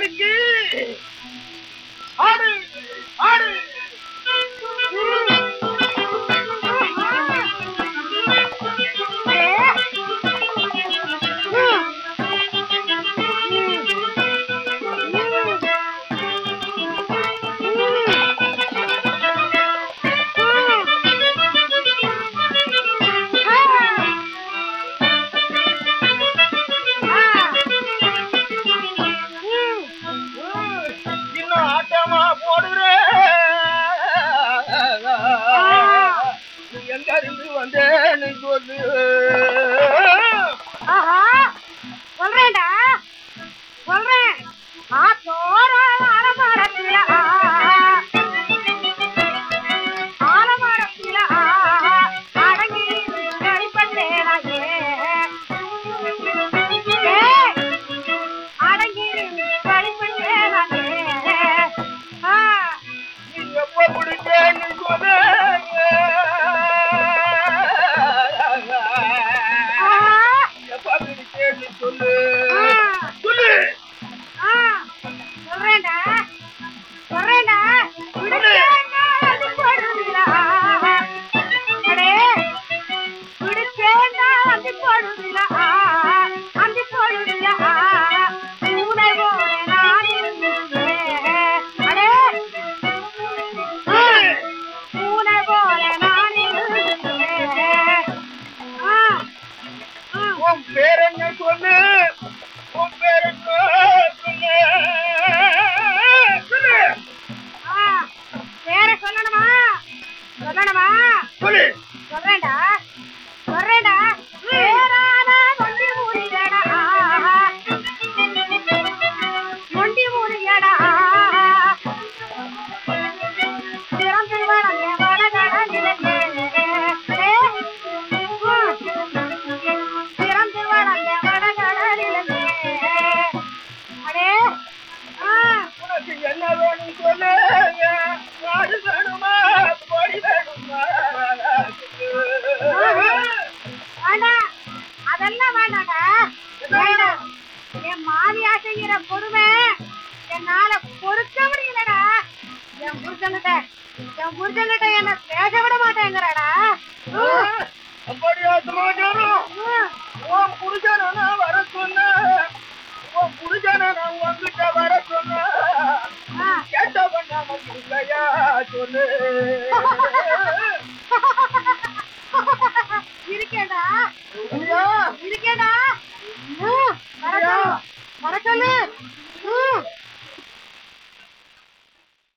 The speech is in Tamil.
அவனுக்கு ஆடு ஆடு. சொல்லு. ஆஹா சொல்றேன்டா. சொல்றேன். ஆத்தோர அலமரத்தில அலமரத்தில அடங்கி கடிப்பட்டேனாயே அடங்கி நீ எப்ப சொல்லணுமா? சொல்லு. சொல்றேன்டா செய்யற பொறுமை என்னால பொறுக்க முடியலடா. என் புருஷன்கிட்ட என் புருஷன்கிட்ட என்ன பேச விட மாட்டேங்கிறடா. அப்படியா சமாச்சாரம் உன் புருஷன் வர சொன்ன உன் புருஷனை நான் உன்கிட்ட வர சொன்ன கேட்ட பண்ணாம சொல்லு.